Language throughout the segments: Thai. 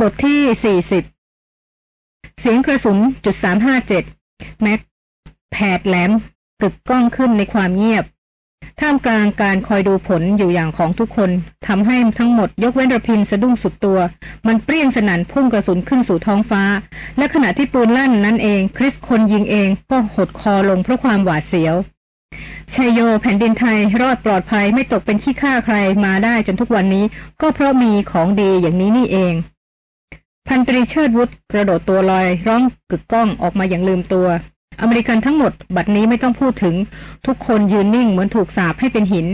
บทที่ 40 เสียงกระสุนจุด357แม็กแผดแหลมกึกก้องขึ้นในความเงียบ ท่ามกลางการคอยดูผลอยู่อย่างของทุกคนทำให้ทั้งหมดยกเว้นระพินสะดุ้งสุดตัว มันเปรี้ยงสนั่นพุ่งกระสุนขึ้นสู่ท้องฟ้า และขณะที่ปืนลั่นนั้นเอง คริสคนยิงเองก็หดคอลงเพราะความหวาดเสียวชัยโยแผ่นดินไทยรอดปลอดภัยไม่ตกเป็นขี้ข้าใครมาได้จนทุกวันนี้ ก็เพราะมีของดีอย่างนี้นี่เอง พันตรีเชิดวุฒิกระโดดตัวลอย ร้องกึกก้องออกมาอย่างลืมตัว อเมริกันทั้งหมด บัดนี้ไม่ต้องพูดถึง ทุกคนยืนนิ่งเหมือนถูกสาบให้เป็นหิน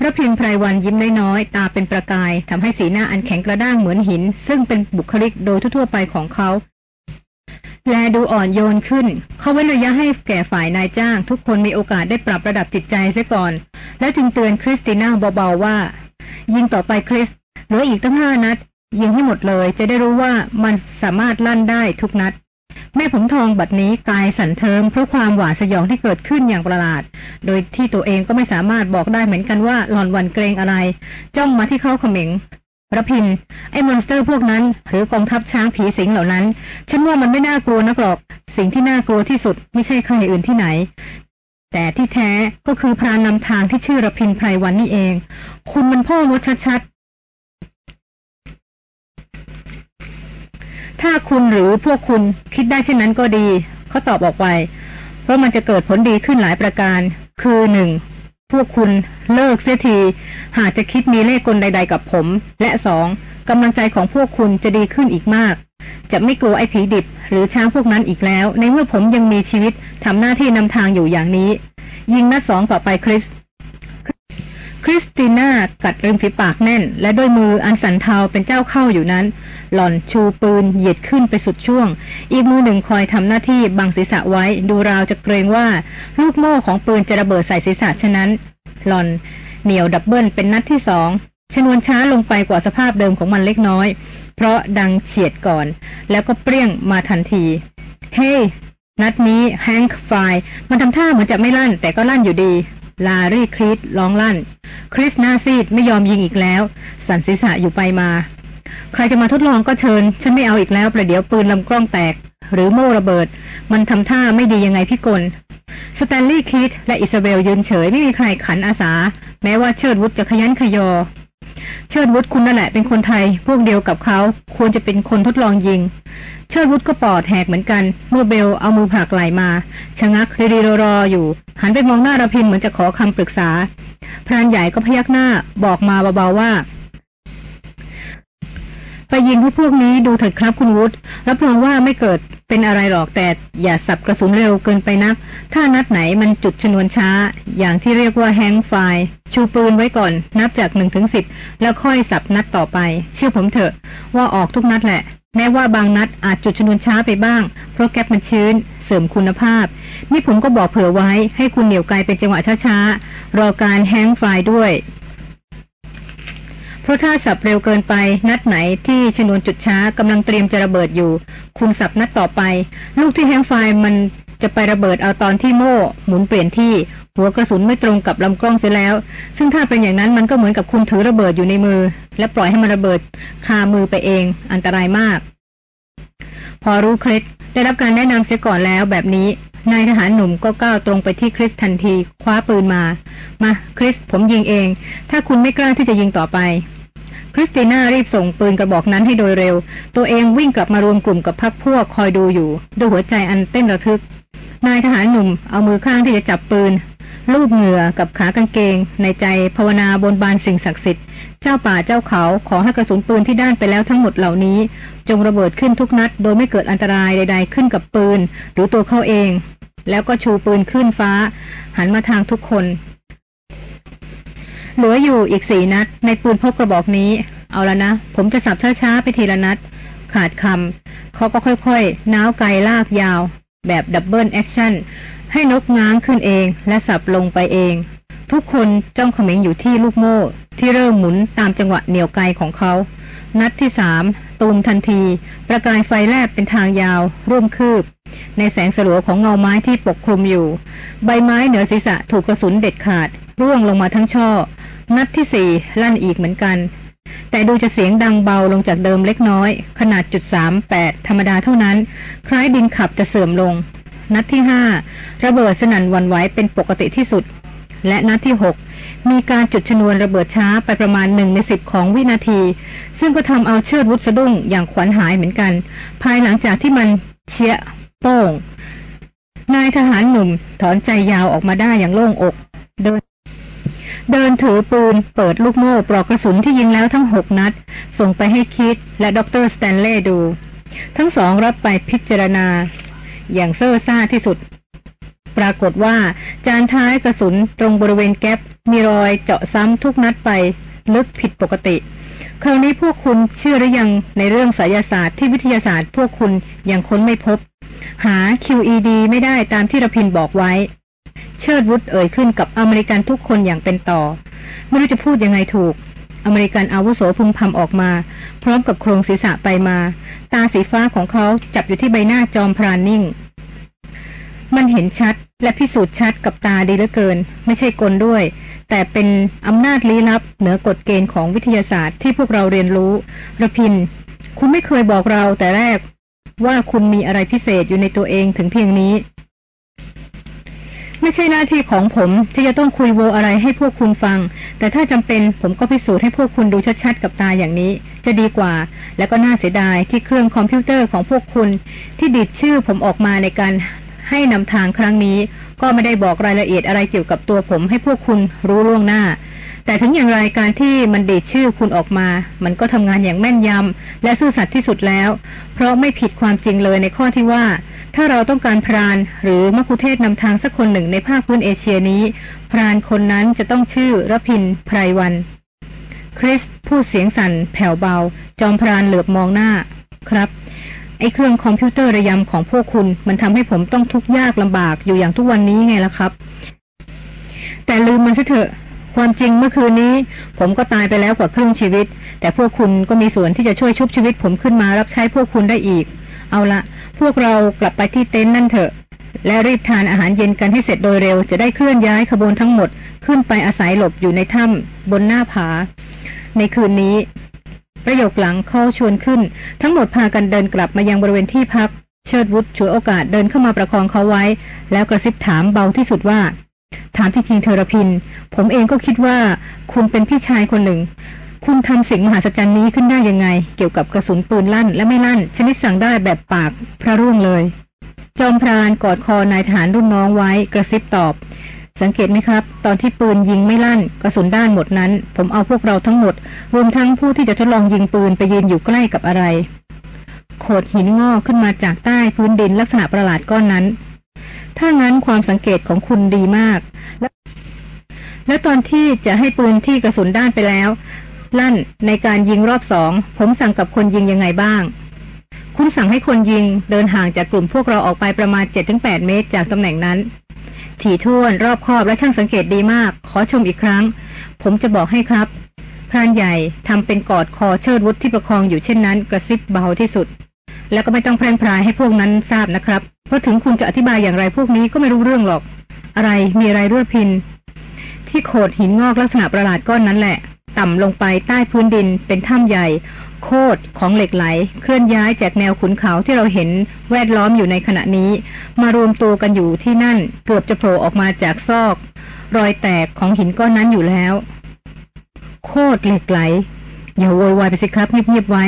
พระพินไพรวันยิ้มน้อยๆตาเป็นประกายทำให้สีหน้าอันแข็งกระด้างเหมือนหิน ซึ่งเป็นบุคลิกโดยทั่วไปของเขา แลดูอ่อนโยนขึ้น เขาเว้นระยะให้แก่ฝ่ายนายจ้าง ทุกคนมีโอกาสได้ปรับระดับจิตใจเสียก่อน แล้วจึงเตือนคริสติน่าเบาๆว่า ยิงต่อไปคริสเหลืออีกตั้งห้านัด ยิงให้หมดเลยจะได้รู้ว่ามันสามารถลั่นได้ทุกนัด แม่ผมทองบัดนี้กายสั่นเทิ้มเพราะความหวาดสยองที่เกิดขึ้นอย่างประหลาด โดยที่ตัวเองก็ไม่สามารถบอกได้เหมือนกันว่าหล่อนหวั่นเกรงอะไร จ้องมาที่เขาเขม็งระพิน ไอ้ monster พวกนั้น หรือกองทัพช้างผีสิงเหล่านั้น ฉันว่ามันไม่น่ากลัวนักหรอก สิ่งที่น่ากลัวที่สุดไม่ใช่ใครอื่นที่ไหน แต่ที่แท้ก็คือพรานนำทางที่ชื่อระพินไพรวันนี่เอง คุณมันพ่อมดชัดๆ ถ้าคุณหรือพวกคุณคิดได้เช่นนั้นก็ดีเขาตอบออกไป เพราะมันจะเกิดผลดีขึ้นหลายประการ คือหนึ่งพวกคุณเลิกเสียที หากจะคิดมีเล่กลใด ๆ กับผม และสองกำลังใจของพวกคุณจะดีขึ้นอีกมาก จะไม่กลัวไอ้ผีดิบ หรือช้างพวกนั้นอีกแล้ว ในเมื่อผมยังมีชีวิตทำหน้าที่นำทางอยู่อย่างนี้ ยิงนัดสองต่อไปคริส คริสติน่ากัดริมฝีปากแน่น และด้วยมืออันสั่นเทาเป็นเจ้าเข้าอยู่นั้น หล่อนชูปืนเหยียดขึ้นไปสุดช่วง อีกมือหนึ่งคอยทำหน้าที่บังศีรษะไว้ดูราวจะเกรงว่า ลูกโม่ของปืนจะระเบิดใส่ศีรษะฉะนั้น หล่อนเหนี่ยว double เป็นนัดที่สองชนวนช้าลงไปกว่าสภาพเดิมของมันเล็กน้อย เพราะดังเฉียดก่อน แล้วก็เปรี้ยงมาทันที hey, นัดนี้ hang fire มันทำท่าเหมือนจะไม่ลั่นแต่ก็ลั่นอยู่ดี ลาร์รี่คริสร้องลั่น คริสหน้าซีดไม่ยอมยิงอีกแล้ว สั่นศีรษะอยู่ไปมา ใครจะมาทดลองก็เชิญ ฉันไม่เอาอีกแล้วประเดี๋ยวปืนลำกล้องแตก หรือโม่ระเบิด มันทำท่าไม่ดียังไงพิกลสแตนลีย์คีธและอิซาเบลยืนเฉยไม่มีใครขันอาสา แม้ว่าเชิดวุฒจะขยันขยอ เชิดวุฒคุณนั่นแหละเป็นคนไทย พวกเดียวกับเขาควรจะเป็นคนทดลองยิง เชิดวุฒก็ปอดแหกเหมือนกัน เมื่อเบลเอามือผลักไหลมาชะงักรีรออยู่ หันไปมองหน้าระพินเหมือนจะขอคำปรึกษา พรานใหญ่ก็พยักหน้าบอกมาเบาๆว่า ไปยิงให้พวกนี้ดูเถิดครับคุณวุฒิรับรองว่าไม่เกิดเป็นอะไรหรอกแต่อย่าสับกระสุนเร็วเกินไปนัก ถ้านัดไหนมันจุดชนวนช้า อย่างที่เรียกว่าแฮงไฟชูปืนไว้ก่อน นับจากหนึ่งถึงสิบแล้วค่อยสับนัดต่อไป เชื่อผมเถอะว่าออกทุกนัดแหละ แม้ว่าบางนัดอาจจุดชนวนช้าไปบ้าง เพราะแก๊ปมันชื้น เสริมคุณภาพ นี่ผมก็บอกเผื่อไว้ให้คุณเหนียวไกลเป็นจังหวะช้าๆ รอการแฮงไฟด้วย เพราะถ้าสับเร็วเกินไป นัดไหนที่ชนวนจุดช้ากำลังเตรียมจะระเบิดอยู่ คุณสับนัดต่อไป ลูกที่แฮงไฟมันจะไประเบิดเอาตอนที่โม่ หมุนเปลี่ยนที่ หัวกระสุนไม่ตรงกับลำกล้องเสียแล้ว ซึ่งถ้าเป็นอย่างนั้นมันก็เหมือนกับคุณถือระเบิดอยู่ในมือ และปล่อยให้มันระเบิดคามือไปเอง อันตรายมาก พอรู้เคล็ดได้รับการแนะนำเสียก่อนแล้วแบบนี้ นายทหารหนุ่มก็ก้าวตรงไปที่คริสทันที คว้าปืนมา มาคริสผมยิงเอง ถ้าคุณไม่กล้าที่จะยิงต่อไปคริสติน่ารีบส่งปืนกระบอกนั้นให้โดยเร็ว ตัวเองวิ่งกลับมารวมกลุ่มกับพักพวกคอยดูอยู่ ด้วยหัวใจอันเต้นระทึก นายทหารหนุ่มเอามือข้างที่จะจับปืน ลูบเหงื่อกับขากางเกง ในใจภาวนาบนบานสิ่งศักดิ์สิทธิ์เจ้าป่าเจ้าเขาขอให้กระสุนปืนที่ด้านไปแล้วทั้งหมดเหล่านี้ จงระเบิดขึ้นทุกนัด โดยไม่เกิดอันตรายใด ๆ ขึ้นกับปืน หรือตัวเขาเอง แล้วก็ชูปืนขึ้นฟ้า หันมาทางทุกคน เหลืออยู่อีกสี่นัด ในปืนพกกระบอกนี้ เอาละนะ ผมจะสับช้าๆไปทีละนัด ขาดคำเขาก็ค่อยๆน้าวไกลากยาว แบบ double action ให้นกง้างขึ้นเองและสับลงไปเอง ทุกคนจ้องเขม็งอยู่ที่ลูกโม่ ที่เริ่มหมุนตามจังหวะเหนี่ยวไกของเขา นัดที่สามตูมทันที ประกายไฟแลบเป็นทางยาว ร่วมคืบ ในแสงสลัวของเงาไม้ที่ปกคลุมอยู่ ใบไม้เหนือศีรษะถูกกระสุนเด็ดขาด ร่วงลงมาทั้งช่อ นัดที่สี่ลั่นอีกเหมือนกัน แต่ดูจะเสียงดังเบาลงจากเดิมเล็กน้อย ขนาดจุดสามแปดธรรมดาเท่านั้น คล้ายดินขับจะเสื่อมลง นัดที่ห้าระเบิดสนั่นวันไหวเป็นปกติที่สุด และนัดที่หกมีการจุดชนวนระเบิดช้าไปประมาณหนึ่งในสิบของวินาที ซึ่งก็ทำเอาเชิดวุฒสะดุ้งอย่างขวัญหายเหมือนกัน ภายหลังจากที่มันเชียโป้งนายทหารหนุ่มถอนใจยาวออกมาได้อย่างโล่งอก เดิน เดินถือปืน เปิดลูกโม่ปลอกกระสุนที่ยิงแล้วทั้งหกนัด ส่งไปให้คิดและดรสแตนเล่ดู ทั้งสองรับไปพิจารณา อย่างเซ่อซ่าที่สุด ปรากฏว่า จานท้ายกระสุนตรงบริเวณแก๊ปมีรอยเจาะซ้ำทุกนัดไป ลึกผิดปกติ คราวนี้พวกคุณเชื่อหรือยังในเรื่องไสยศาสตร์ที่วิทยาศาสตร์ พวกคุณยังค้นไม่พบ หา QED ไม่ได้ตามที่ระพินบอกไว้ เชิดวุฒเอ่ยขึ้นกับอเมริกันทุกคนอย่างเป็นต่อ ไม่รู้จะพูดยังไงถูก อเมริกันอาวุโสพึมพำออกมา พร้อมกับโครงศีรษะไปมา ตาสีฟ้าของเขาจับอยู่ที่ใบหน้าจอมพรานนิ่ง มันเห็นชัดและพิสูจน์ชัดกับตาดีเหลือเกิน ไม่ใช่กลด้วย แต่เป็นอำนาจลี้ลับ เหนือกฎเกณฑ์ของวิทยาศาสตร์ที่พวกเราเรียนรู้ระพิน คุณไม่เคยบอกเราแต่แรกว่าคุณมีอะไรพิเศษอยู่ในตัวเองถึงเพียงนี้ ไม่ใช่หน้าที่ของผมที่จะต้องคุยโวอะไรให้พวกคุณฟัง แต่ถ้าจำเป็นผมก็พิสูจน์ให้พวกคุณดูชัดๆกับตาอย่างนี้ จะดีกว่า และก็น่าเสียดายที่เครื่องคอมพิวเตอร์ของพวกคุณ ที่ดิดชื่อผมออกมาในการให้นำทางครั้งนี้ ก็ไม่ได้บอกรายละเอียดอะไรเกี่ยวกับตัวผมให้พวกคุณรู้ล่วงหน้า แต่ถึงอย่างไรการที่มันดีดชื่อคุณออกมา มันก็ทำงานอย่างแม่นยำและซื่อสัตย์ที่สุดแล้ว เพราะไม่ผิดความจริงเลยในข้อที่ว่า ถ้าเราต้องการพรานหรือมัคคุเทศนำทางสักคนหนึ่งในภาคพื้นเอเชียนี้ พรานคนนั้นจะต้องชื่อรพินไพรวัน คริสพูดเสียงสั่นแผ่วเบา จอมพรานเหลือบมองหน้าครับไอ้เครื่องคอมพิวเตอร์ระยำของพวกคุณมันทำให้ผมต้องทุกข์ยากลำบากอยู่อย่างทุกวันนี้ไงล่ะครับ แต่ลืมมันซะเถอะ ความจริงเมื่อคืนนี้ ผมก็ตายไปแล้วกว่าครึ่งชีวิต แต่พวกคุณก็มีส่วนที่จะช่วยชุบชีวิต ผมขึ้นมารับใช้พวกคุณได้อีก เอาละพวกเรากลับไปที่เต็นท์นั่นเถอะ และรีบทานอาหารเย็นกันให้เสร็จโดยเร็ว จะได้เคลื่อนย้ายขบวนทั้งหมด ขึ้นไปอาศัยหลบอยู่ในถ้ำบนหน้าผา ในคืนนี้ ประโยคหลังเข้าชวนขึ้น ทั้งหมดพากันเดินกลับมายังบริเวณที่พักเชิดวุฒฉวยโอกาสเดินเข้ามาประคองเขาไว้ แล้วกระซิบถามเบาที่สุดว่า ถามที่จริงเทอรพิน ผมเองก็คิดว่าคุณเป็นพี่ชายคนหนึ่ง คุณทำสิ่งมหัศจรรย์นี้ขึ้นได้ยังไง เกี่ยวกับกระสุนปืนลั่นและไม่ลั่น ชนิดสั่งได้แบบปากพระร่วงเลย จอมพรานกอดคอนายทหารรุ่นน้องไว้กระซิบตอบ สังเกตไหมครับ ตอนที่ปืนยิงไม่ลั่น กระสุนด้านหมดนั้น ผมเอาพวกเราทั้งหมด รวมทั้งผู้ที่จะทดลองยิงปืนไปยืนอยู่ใกล้กับอะไรโขดหินงอกขึ้นมาจากใต้พื้นดินลักษณะประหลาดก้อนนั้น ถ้างั้นความสังเกตของคุณดีมากและและตอนที่จะให้ปืนที่กระสุนด้านไปแล้ว ลั่นในการยิงรอบสอง ผมสั่งกับคนยิงยังไงบ้าง คุณสั่งให้คนยิงเดินห่างจากกลุ่มพวกเราออกไปประมาณ 7-8 เมตรจากตำแหน่งนั้น ถี่ถ้วนรอบคอบและช่างสังเกตดีมาก ขอชมอีกครั้ง ผมจะบอกให้ครับพรานใหญ่ทำเป็นกอดคอเชิดวุฒิที่ประคองอยู่เช่นนั้น กระซิบเบาที่สุด แล้วก็ไม่ต้องแพร่งพรายให้พวกนั้นทราบนะครับ เพราะถึงคุณจะอธิบายอย่างไรพวกนี้ก็ไม่รู้เรื่องหรอก อะไรมีอะไรรวพิน ที่โขดหินงอกลักษณะประหลาดก้อนนั้นแหละ ต่ำลงไปใต้พื้นดินเป็นถ้ำใหญ่ โคดของเหล็กไหล เคลื่อนย้ายจากแนวขุนเขาที่เราเห็นแวดล้อมอยู่ในขณะนี้ มารวมตัวกันอยู่ที่นั่นเกือบจะโผล่ออกมาจากซอก รอยแตกของหินก้อนนั้นอยู่แล้ว โคดเหล็กไหลอย่าโวยวายไปสิครับเงียบๆไว้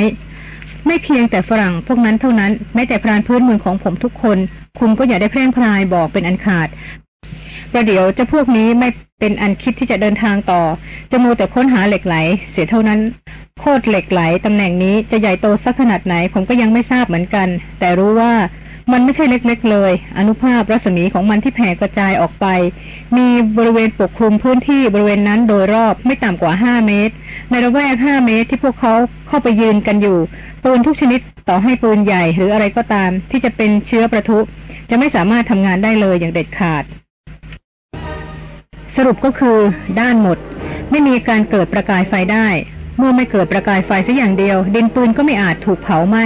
ไม่เพียงแต่ฝรั่งพวกนั้นเท่านั้นแม้แต่พรานพื้นเมืองของผมทุกคน คุณก็อย่าได้แพร่งพรายบอกเป็นอันขาดประเดี๋ยวเจะพวกนี้ไม่เป็นอันคิดที่จะเดินทางต่อ จะมูแต่ค้นหาเหล็กไหล เสียเท่านั้น โคตรเหล็กไหลตำแหน่งนี้จะใหญ่โตสักขนาดไหนผมก็ยังไม่ทราบเหมือนกัน แต่รู้ว่า มันไม่ใช่เล็กๆเลย อนุภาพรัศมีของมันที่แผ่กระจายออกไป มีบริเวณปกคลุมพื้นที่บริเวณนั้นโดยรอบไม่ต่ำกว่า 5 เมตร ในระแวก 5 เมตรที่พวกเขาเข้าไปยืนกันอยู่ ปืนทุกชนิดต่อให้ปืนใหญ่หรืออะไรก็ตาม ที่จะเป็นเชื้อประทุ จะไม่สามารถทำงานได้เลยอย่างเด็ดขาด สรุปก็คือด้านหมด ไม่มีการเกิดประกายไฟได้ เมื่อไม่เกิดประกายไฟสักอย่างเดียว ดินปืนก็ไม่อาจถูกเผาไหม้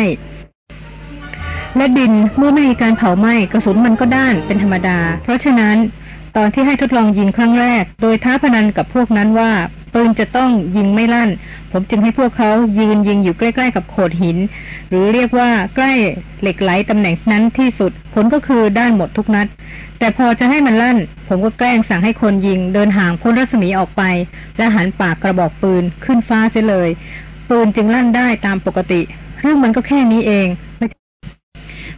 และดินเมื่อไม่มีการเผาไหม้กระสุนมันก็ด้านเป็นธรรมดา เพราะฉะนั้น ตอนที่ให้ทดลองยิงครั้งแรก โดยท้าพนันกับพวกนั้นว่าปืนจะต้องยิงไม่ลั่น ผมจึงให้พวกเขายืนยิงอยู่ใกล้ ๆ กับโขดหิน หรือเรียกว่าใกล้เหล็กไหลตำแหน่งนั้นที่สุด ผลก็คือด้านหมดทุกนัด แต่พอจะให้มันลั่น ผมก็แกล้งสั่งให้คนยิงเดินห่างพ้นรัศมีออกไป และหันปากกระบอกปืนขึ้นฟ้าเสียเลย ปืนจึงลั่นได้ตามปกติ เรื่องมันก็แค่นี้เอง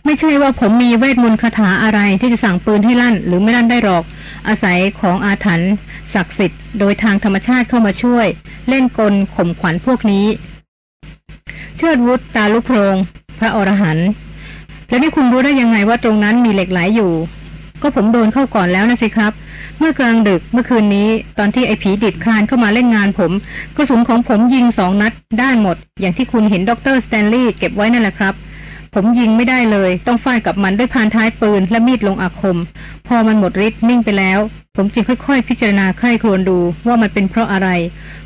ไม่ใช่ว่าผมมีเวทมนต์คาถาอะไรที่จะสั่งปืนให้ลั่น หรือไม่ลั่นได้หรอก อาศัยของอาถรรพ์ศักดิ์สิทธิ์โดยทางธรรมชาติเข้ามาช่วย เล่นกลข่มขวัญพวกนี้ เชิดวุฒตาลุโพรง พระอรหันต์แล้วนี่คุณรู้ได้ยังไงว่าตรงนั้นมีเหล็กไหลอยู่ ก็ผมโดนเข้าก่อนแล้วนะสิครับ เมื่อกลางดึกเมื่อคืนนี้ ตอนที่ไอ้ผีดิดคลานเข้ามาเล่นงานผมกระสุนของผมยิงสองนัดด้านหมด อย่างที่คุณเห็นดรสแตนลีย์เก็บไว้นั่นแหละครับ ผมยิงไม่ได้เลย ต้องฟาดกับมันด้วยพานท้ายปืนและมีดลงอาคม พอมันหมดฤทธิ์นิ่งไปแล้ว ผมจึงค่อยๆ พิจารณาใคร่ครวญดูว่ามันเป็นเพราะอะไร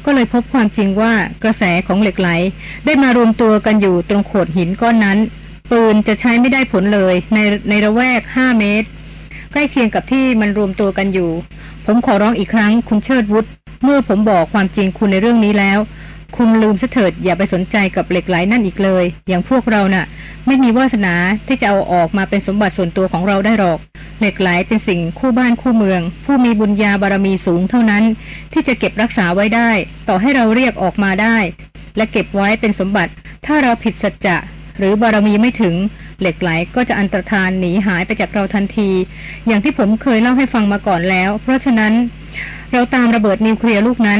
ก็เลยพบความจริงว่ากระแสของเหล็กไหล ได้มารวมตัวกันอยู่ตรงโขดหินก้อนนั้น ปืนจะใช้ไม่ได้ผลเลยในในระแวกห้าเมตร ใกล้เคียงกับที่มันรวมตัวกันอยู่ ผมขอร้องอีกครั้งคุณเชิดวุฒิเมื่อผมบอกความจริงคุณในเรื่องนี้แล้ว คุณลืมเถิดอย่าไปสนใจกับเหล็กไหลนั่นอีกเลย อย่างพวกเรานะ่ะ ไม่มีวาสนาที่จะเอาออกมาเป็นสมบัติส่วนตัวของเราได้หรอก เหล็กไหลเป็นสิ่งคู่บ้านคู่เมือง ผู้มีบุญญาบารมีสูงเท่านั้น ที่จะเก็บรักษาไว้ได้ ต่อให้เราเรียกออกมาได้ และเก็บไว้เป็นสมบัติ ถ้าเราผิดสัจจะหรือบารมีไม่ถึง เหล็กไหลก็จะอันตรธานหนีหายไปจากเราทันที อย่างที่ผมเคยเล่าให้ฟังมาก่อนแล้ว เพราะฉะนั้น เราตามระเบิดนิวเคลียร์ลูกนั้น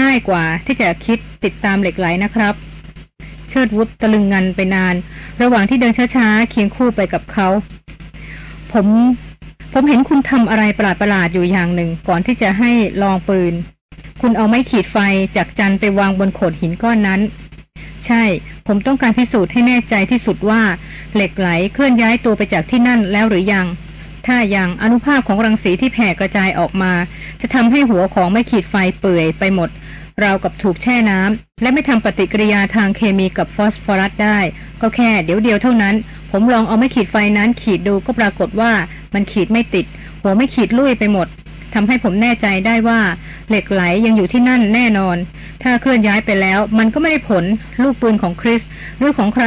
ง่ายกว่าที่จะคิดติดตามเหล็กไหลนะครับ เชิดวุฒตะลึงงันไปนาน ระหว่างที่เดินช้าๆเคียงคู่ไปกับเขา ผม ผมเห็นคุณทำอะไรประหลาดๆอยู่อย่างหนึ่ง ก่อนที่จะให้ลองปืน คุณเอาไม้ขีดไฟจากจันไปวางบนโขดหินก้อนนั้น ใช่ ผมต้องการพิสูจน์ให้แน่ใจที่สุดว่า เหล็กไหลเคลื่อนย้ายตัวไปจากที่นั่นแล้วหรือยังถ้ายังอนุภาพของรังสีที่แผ่กระจายออกมา จะทำให้หัวของไม้ขีดไฟเปื่อยไปหมด ราวกับถูกแช่น้ำและไม่ทำปฏิกิริยาทางเคมีกับฟอสฟอรัสได้ ก็แค่เดี๋ยวเดียวเท่านั้น ผมลองเอาไม่ขีดไฟนั้นขีดดูก็ปรากฏว่ามันขีดไม่ติด หัวไม่ขีดลุยไปหมดทำให้ผมแน่ใจได้ว่า เหล็กไหลยังอยู่ที่นั่นแน่นอน ถ้าเคลื่อนย้ายไปแล้ว มันก็ไม่ได้ผลลูกปืนของคริสหรือของใคร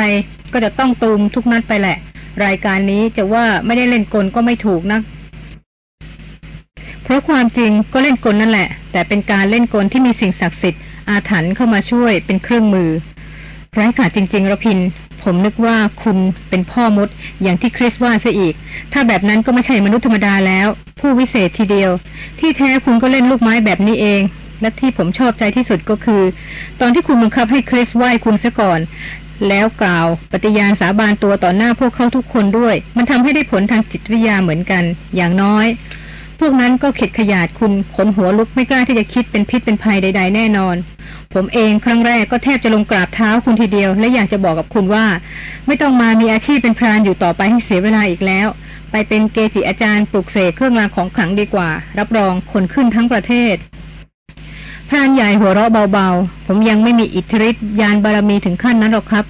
ก็จะต้องตูมทุกนัดไปแหละ รายการนี้จะว่าไม่ได้เล่นกลก็ไม่ถูกนะเพ ราะความจริงก็เล่นกลนั่นแหละ แต่เป็นการเล่นกลที่มีสิ่งศักดิ์สิทธิ์อาถรรพ์เข้ามาช่วยเป็นเครื่องมือไร้ขาดจริงๆระพิน ผมนึกว่าคุณเป็นพ่อมดอย่างที่คริสว่าซะอีก ถ้าแบบนั้นก็ไม่ใช่มนุษย์ธรรมดาแล้ว ผู้วิเศษทีเดียว ที่แท้คุณก็เล่นลูกไม้แบบนี้เอง และที่ผมชอบใจที่สุดก็คือ ตอนที่คุณบังคับให้คริสไหว้คุณซะก่อน แล้วกล่าวปฏิญาณสาบานตัวต่อหน้าพวกเขาทุกคนด้วย มันทำให้ได้ผลทางจิตวิทยาเหมือนกัน อย่างน้อย วกนั้นก็เข็ดขยาดคุณขนหัวลุกไม่กล้าที่จะคิดเป็นพิษเป็นภัยใด ๆ แน่นอน ผมเองครั้งแรกก็แทบจะลงกราบเท้าคุณทีเดียว และอยากจะบอกกับคุณว่า ไม่ต้องมามีอาชีพเป็นพรานอยู่ต่อไปให้เสียเวลาอีกแล้ว ไปเป็นเกจิอาจารย์ปลุกเสกเครื่องรางของขลังดีกว่า รับรองคนขึ้นทั้งประเทศพรานใหญ่หัวเราะเบาๆ ผมยังไม่มีอิทธิฤทธิ์ยานบารมีถึงขั้นนั้นหรอกครับ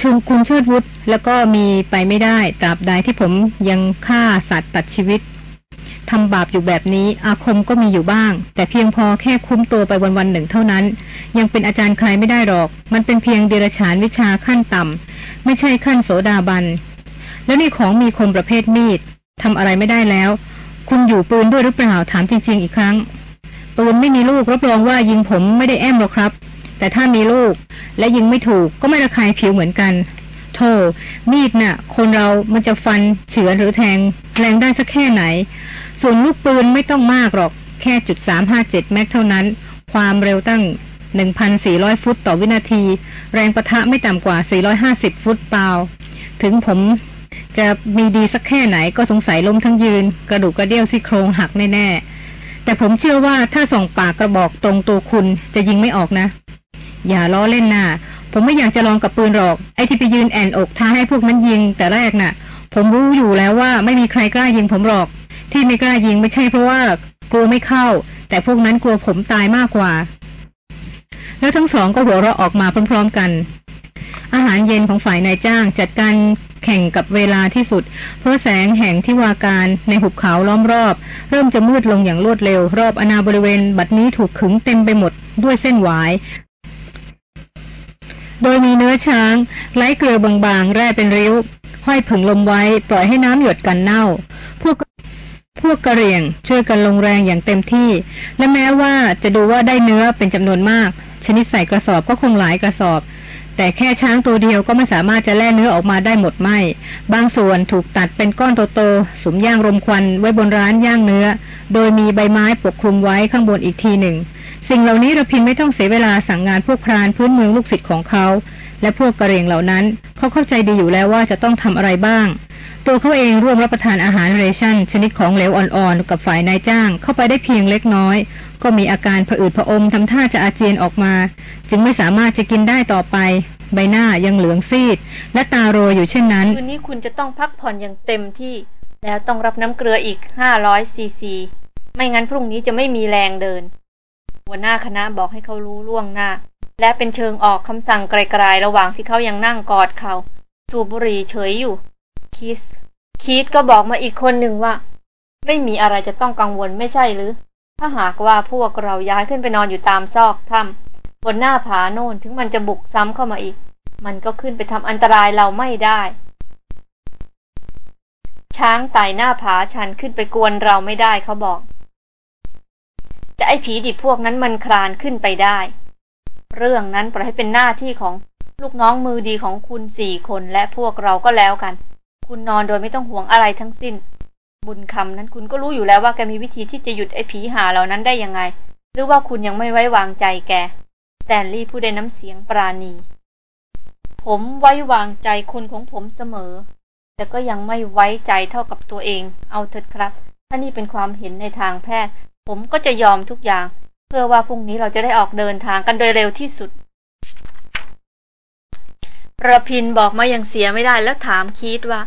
ชุมคุณเชิดวุฒิแล้วก็มีไปไม่ได้ตราบใดที่ผมยังฆ่าสัตว์ตัดชีวิต ทำบาปอยู่แบบนี้ อาคมก็มีอยู่บ้าง แต่เพียงพอแค่คุ้มตัวไปวันวันหนึ่งเท่านั้น ยังเป็นอาจารย์ใครไม่ได้หรอก มันเป็นเพียงเดรัจฉานวิชาขั้นต่ำไม่ใช่ขั้นโสดาบัน แล้วนี่ของมีคมประเภทมีดทำอะไรไม่ได้แล้ว คุณอยู่ปืนด้วยหรือเปล่าถามจริง ๆ อีกครั้งปืนไม่มีลูกรับรองว่ายิงผมไม่ได้แอมหรอกครับ แต่ถ้ามีลูกและยิงไม่ถูกก็ไม่ระคายผิวเหมือนกัน โธ่มีดนะ่ะ คนเรามันจะฟันเฉือนหรือแทงแรงได้สักแค่ไหน ส่วนลูกปืนไม่ต้องมากหรอกแค่จุดสามห้าเจ็ดแม็กเท่านั้น ความเร็วตั้ง 1,400 ฟุตต่อวินาที แรงประทะไม่ต่ำกว่า 450 ฟุตเปล่า ถึงผมจะมีดีสักแค่ไหนก็สงสัยล้มทั้งยืน กระดูกกระเดี่ยวซี่โครงหักแน่ๆ แต่ผมเชื่อว่าถ้าส่องปากกระบอกตรงตัวคุณจะยิงไม่ออกนะ อย่าล้อเล่นนะ่ะ ผมไม่อยากจะลองกับปืนหรอก ไอ้ที่ไปยืนแอนอกท้าให้พวกนั้นยิงแต่แรกนะ่ะ ผมรู้อยู่แล้วว่าไม่มีใครกล้ายิงผมหรอก ที่ไม่กล้ายิงไม่ใช่เพราะว่ากลัวไม่เข้า แต่พวกนั้นกลัวผมตายมากกว่า แล้วทั้งสองก็หัวเราะออกมาพร้อม ๆกัน อาหารเย็นของฝ่ายนายจ้างจัดการแข่งกับเวลาที่สุด เพราะแสงแห่งที่วาการในหุบเขาล้อมรอบ เริ่มจะมืดลงอย่างรวดเร็ว รอบอนาบริเวณ บัดนี้ถูกขึงเต็มไปหมดด้วยเส้นหวาย โดยมีเนื้อช้างไล้เกลือบางๆ แร่เป็นริ้ว ห้อยผึ่งลมไว้ปล่อยให้น้ำหยดกันเน่า พวกพวกกระเรียงช่วยกันลงแรงอย่างเต็มที่ และแม้ว่าจะดูว่าได้เนื้อเป็นจำนวนมาก ชนิดใส่กระสอบก็คงหลายกระสอบ แต่แค่ช้างตัวเดียวก็ไม่สามารถจะแล่เนื้อออกมาได้หมดไม่ บางส่วนถูกตัดเป็นก้อนโตๆสุมย่างรมควันไว้บนร้านย่างเนื้อ โดยมีใบไม้ปกคลุมไว้ข้างบนอีกทีหนึ่ง สิ่งเหล่านี้ระพินไม่ต้องเสียเวลาสั่งงานพวกพรานพื้นเมืองลูกศิษย์ของเขา และพวกกระเรียงเหล่านั้น เขาเข้าใจดีอยู่แล้วว่าจะต้องทำอะไรบ้าง ตัวเขาเองร่วมรับประทานอาหารเรชั่น ชนิดของเหลวอ่อนๆ กับฝ่ายนายจ้าง เข้าไปได้เพียงเล็กน้อย ก็มีอาการผะอืดผะอมทำท่าจะอาเจียนออกมา จึงไม่สามารถจะกินได้ต่อไป ใบหน้ายังเหลืองซีด และตาโรยอยู่เช่นนั้นคืนนี้คุณจะต้องพักผ่อนอย่างเต็มที่ แล้วต้องรับน้ำเกลืออีก500ซีซีไม่งั้นพรุ่งนี้จะไม่มีแรงเดิน หัวหน้าคณะบอกให้เขารู้ล่วงหน้า และเป็นเชิงออกคำสั่งไกลๆระหว่างที่เขายังนั่งกอดเขา สูบบุหรี่เฉยอยู่ คิสคีดก็บอกมาอีกคนหนึ่งว่า ไม่มีอะไรจะต้องกังวลไม่ใช่หรือ ถ้าหากว่าพวกเราย้ายขึ้นไปนอนอยู่ตามซอกถ้ำบนหน้าผาโน่นถึงมันจะบุกซ้ำเข้ามาอีก มันก็ขึ้นไปทำอันตรายเราไม่ได้ ช้างไต่หน้าผาชันขึ้นไปกวนเราไม่ได้เขาบอก แต่ไอ้ผีดิบพวกนั้นมันคลานขึ้นไปได้ เรื่องนั้นปล่อยให้เป็นหน้าที่ของลูกน้องมือดีของคุณสี่คนและพวกเราก็แล้วกัน คุณนอนโดยไม่ต้องห่วงอะไรทั้งสิ้น บุญคำนั้นคุณก็รู้อยู่แล้วว่าแกมีวิธีที่จะหยุดไอ้ผีหาเหล่านั้นได้ยังไง หรือว่าคุณยังไม่ไว้วางใจแกสแตนลีย์ผู้ได้น้ำเสียงปราณี ผมไว้วางใจคนของผมเสมอ แต่ก็ยังไม่ไว้ใจเท่ากับตัวเอง เอาเถิดครับ ถ้านี่เป็นความเห็นในทางแพทย์ ผมก็จะยอมทุกอย่าง เพื่อว่าพรุ่งนี้เราจะได้ออกเดินทางกันโดยเร็วที่สุดระพินบอกมาอย่างเสียไม่ได้แล้วถามคีดว่า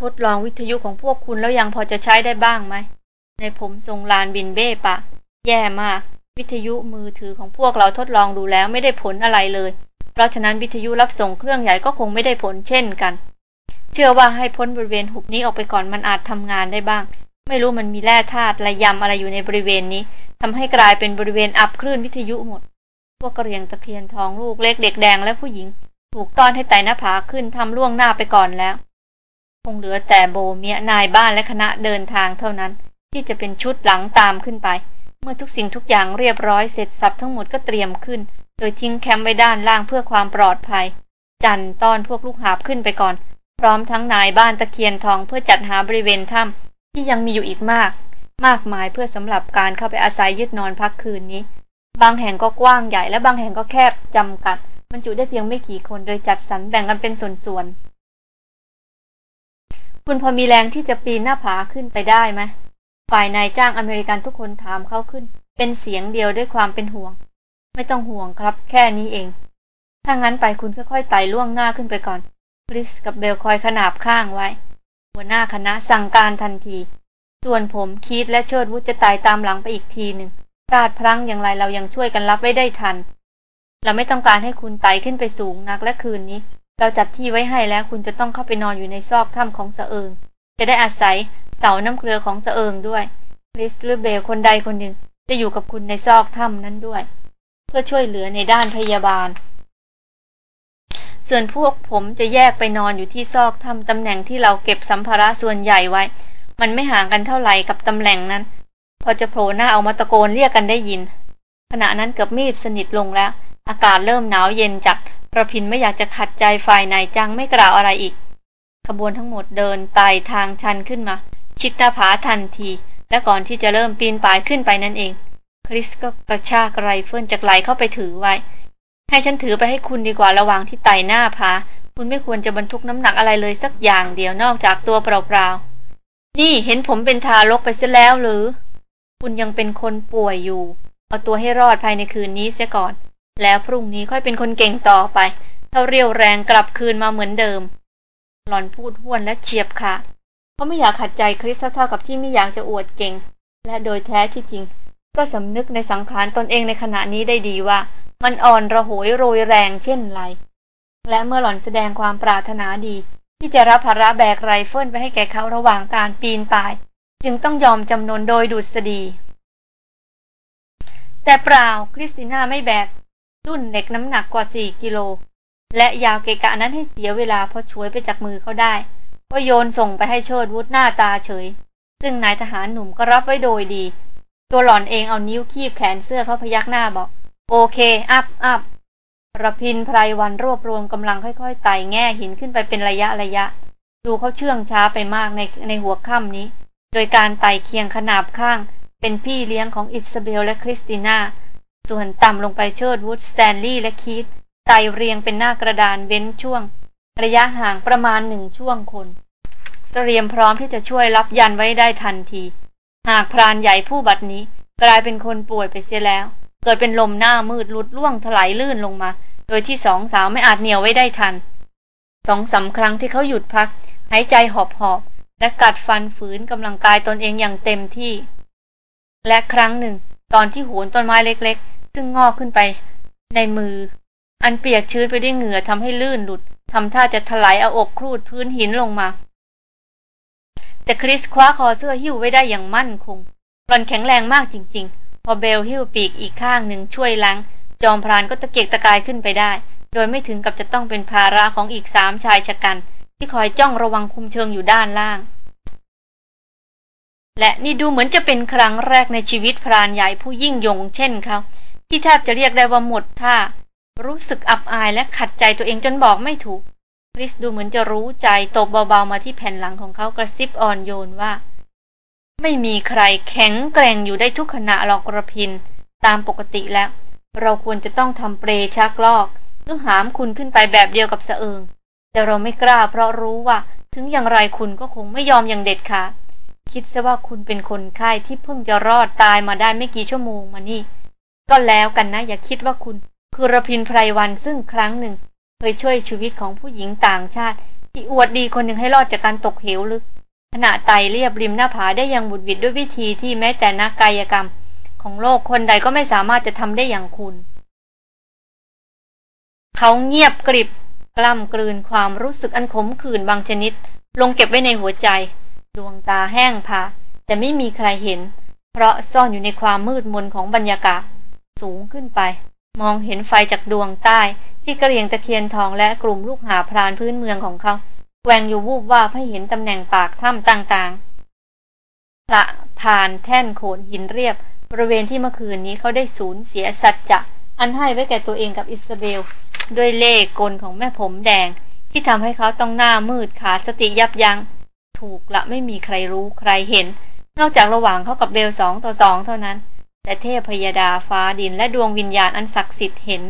ทดลองวิทยุของพวกคุณแล้วยังพอจะใช้ได้บ้างไหม ในผมทรงลานบินเบ้ปะ แย่มาก วิทยุมือถือของพวกเราทดลองดูแล้วไม่ได้ผลอะไรเลย เพราะฉะนั้นวิทยุรับส่งเครื่องใหญ่ก็คงไม่ได้ผลเช่นกัน เชื่อว่าให้พ้นบริเวณหุบนี้ออกไปก่อนมันอาจทำงานได้บ้าง ไม่รู้มันมีแร่ธาตุระยำอะไรอยู่ในบริเวณนี้ทำให้กลายเป็นบริเวณอับคลื่นวิทยุหมด พวกกระเรียงตะเคียนทองลูกเล็กเด็กแดงและผู้หญิง ถูกต้อนให้ไต่หน้าผาขึ้นทำล่วงหน้าไปก่อนแล้ว คงเหลือแต่โบเมียนายบ้านและคณะเดินทางเท่านั้น ที่จะเป็นชุดหลังตามขึ้นไป เมื่อทุกสิ่งทุกอย่างเรียบร้อยเสร็จสับทั้งหมดก็เตรียมขึ้น โดยทิ้งแคมป์ไว้ด้านล่างเพื่อความปลอดภัย จันต้อนพวกลูกหาบขึ้นไปก่อน พร้อมทั้งนายบ้านตะเคียนทองเพื่อจัดหาบริเวณถ้ำ ที่ยังมีอยู่อีกมาก มากมายเพื่อสำหรับการเข้าไปอาศัยยึดนอนพักคืนนี้ บางแห่งก็กว้างใหญ่และบางแห่งก็แคบจำกัดบรรจุได้เพียงไม่กี่คนโดยจัดสรรแบ่งกันเป็นส่วนๆ คุณพอมีแรงที่จะปีนหน้าผาขึ้นไปได้ไหมฝ่ายนายจ้างอเมริกันทุกคนถามเขาขึ้น เป็นเสียงเดียวด้วยความเป็นห่วง ไม่ต้องห่วงครับแค่นี้เอง ถ้างั้นไปคุณค่อยๆไต่ล่วงหน้าขึ้นไปก่อนคริสกับเบลคอยขนาบข้างไว้ หัวหน้าคณะสั่งการทันที ส่วนผมคีดและเชิดวุฒจะไต่ตามหลังไปอีกทีหนึ่งพลาดพลั้งอย่างไรเรายังช่วยกันรับไว้ได้ทัน เราไม่ต้องการให้คุณไต่ขึ้นไปสูงนักและคืนนี้ เราจัดที่ไว้ให้แล้วคุณจะต้องเข้าไปนอนอยู่ในซอกถ้ำของเสเอิง จะได้อาศัยเสาน้ำเกลือของเสเอิงด้วยคริสหรือเบลคนใดคนหนึ่งจะอยู่กับคุณในซอกถ้ำนั้นด้วย เพื่อช่วยเหลือในด้านพยาบาล ส่วนพวกผมจะแยกไปนอนอยู่ที่ซอกถ้ำตำแหน่งที่เราเก็บสัมภาระส่วนใหญ่ไว้ มันไม่ห่างกันเท่าไหร่กับตำแหน่งนั้น พอจะโผล่หน้าออกมาตะโกนเรียกกันได้ยิน ขณะนั้นเกือบมีดสนิทลงแล้ว อากาศเริ่มหนาวเย็นจัดประพินไม่อยากจะขัดใจฝ่ายนายจังไม่กล่าวอะไรอีก ขบวนทั้งหมดเดินไต่ทางชันขึ้นมา ชิดหน้าผาทันที และก่อนที่จะเริ่มปีนป่ายขึ้นไปนั่นเอง คริสก็กระชากไรเฟิลจากไหลเข้าไปถือไว้ ให้ฉันถือไปให้คุณดีกว่าระหว่างที่ไต่หน้าผาคุณไม่ควรจะบรรทุกน้ำหนักอะไรเลยสักอย่างเดียวนอกจากตัวเปล่าๆ นี่เห็นผมเป็นทารกไปเสียแล้วหรือ คุณยังเป็นคนป่วยอยู่ เอาตัวให้รอดภายในคืนนี้เสียก่อน แล้วพรุ่งนี้ค่อยเป็นคนเก่งต่อไปถ้าเรียวแรงกลับคืนมาเหมือนเดิม หลอนพูดห้วนและเฉียบค่ะ เพราะไม่อยากขัดใจคริสเท่ากับที่ไม่อยากจะอวดเก่ง และโดยแท้ที่จริง ก็สำนึกในสังขารตนเองในขณะนี้ได้ดีว่า มันอ่อนระโหยโรยแรงเช่นไร และเมื่อหล่อนแสดงความปรารถนาดี ที่จะรับภาระแบกไรเฟิลไปให้แก่เขาระหว่างการปีนป่าย จึงต้องยอมจำนนโดยดุษฎี แต่เปล่าคริสติน่าไม่แบกดุ้นเหล็กน้ำหนักกว่าสี่กิโล และยาวเกะกะนั้นให้เสียเวลาพอฉวยไปจากมือเขาได้ ก็โยนส่งไปให้เชิดวุฒหน้าตาเฉย ซึ่งนายทหารหนุ่มก็รับไว้โดยดี ตัวหล่อนเองเอานิ้วคีบแขนเสื้อเขาพยักหน้าบอก โอเค up up รพินทร์ ไพรวัลย์รวบรวมกำลังค่อยๆไต่แง่หินขึ้นไปเป็นระยะระยะ ดูเขาเชื่องช้าไปมากในในหัวค่ำนี้ โดยการไต่เคียงขนาบข้าง เป็นพี่เลี้ยงของอิซาเบลและคริสติน่า ส่วนต่ำลงไปเชิดวุฒสแตนลีย์และคีตไต่เรียงเป็นหน้ากระดานเว้นช่วง ระยะห่างประมาณหนึ่งช่วงคน เตรียมพร้อมที่จะช่วยรับยันไว้ได้ทันที หากพรานใหญ่ผู้บัดนี้ กลายเป็นคนป่วยไปเสียแล้ว เกิดเป็นลมหน้ามืดหลุดล่วงถลายลื่นลงมา โดยที่สองสาวไม่อาจเหนียวไว้ได้ทันสองสาครั้งที่เขาหยุดพัก หายใจหอบหอบและกัดฟันฝืนกำลังกายตนเองอย่างเต็มที่ และครั้งหนึ่ง ตอนที่โหนต้นไม้เล็กๆ ซึ่งงอกขึ้นไป ในมือ อันเปียกชื้นไปด้วยเหงื่อทำให้ลื่นหลุดทำท่าจะถลายเอาอกครูดพื้นหินลงมา แต่คริสคว้าคอเสื้อหิ้วไว้ได้อย่างมั่นคงหลอนแข็งแรงมากจริงๆ พอเบลหิ้วปีกอีกข้างหนึ่งช่วยล้างจอมพรานก็ตะเกียกตะกายขึ้นไปได้ โดยไม่ถึงกับจะต้องเป็นภาระของอีกสามชายชะกัน ที่คอยจ้องระวังคุมเชิงอยู่ด้านล่าง และนี่ดูเหมือนจะเป็นครั้งแรกในชีวิตพรานใหญ่ผู้ยิ่งยงเช่นเขา ที่แทบจะเรียกได้ว่าหมดท่า รู้สึกอับอายและขัดใจตัวเองจนบอกไม่ถูกคริสดูเหมือนจะรู้ใจตบเบาๆมาที่แผ่นหลังของเขากระซิบอ่อนโยนว่า ไม่มีใครแข็งแกร่งอยู่ได้ทุกขณะหรอกกระพิน ตามปกติแล้ว เราควรจะต้องทำเปรชักลอกหรือหามคุณขึ้นไปแบบเดียวกับเสเอิง แต่เราไม่กล้าเพราะรู้ว่า ถึงอย่างไรคุณก็คงไม่ยอมอย่างเด็ดขาดคิดซะว่าคุณเป็นคนไข้ที่เพิ่งจะรอดตายมาได้ไม่กี่ชั่วโมงมานี่ ก็แล้วกันนะ อย่าคิดว่าคุณ คือระพินไพรวันซึ่งครั้งหนึ่ง เคยช่วยชีวิตของผู้หญิงต่างชาติ ที่อวดดีคนหนึ่งให้รอดจากการตกเหวลึก ขณะไต่เรียบริมหน้าผาได้อย่างบุดวิดด้วยวิธีที่แม้แต่นักกายกรรม ของโลกคนใดก็ไม่สามารถจะทำได้อย่างคุณ เขาเงียบกริบกล้ำกลืนความรู้สึกอันขมขื่นบางชนิด ลงเก็บไว้ในหัวใจ ดวงตาแห้งผาแต่ไม่มีใครเห็น เพราะซ่อนอยู่ในความมืดมนของบรรยากาศ สูงขึ้นไป มองเห็นไฟจากดวงใต้ ที่กระเรียงตะเคียนทองและกลุ่มลูกหาพรานพื้นเมืองของเขา แกวงอยู่วูบว่าให้เห็นตำแหน่งปากถ้ำต่างๆพระผ่านแท่นโขนหินเรียบ บริเวณที่เมื่อคืนนี้เขาได้สูญเสียสัจจะ อันให้ไว้แก่ตัวเองกับอิสเบล ด้วยเล่กลของแม่ผมแดง ที่ทำให้เขาต้องหน้ามืดขาดสติยับยัง้งถูกละไม่มีใครรู้ใครเห็น นอกจากระหว่างเขากับเบลสองต่อสองเท่านั้น แต่เทพยดาฟ้าดินและดวงวิญญาณอันศักดิ์สิทธิ์เห็น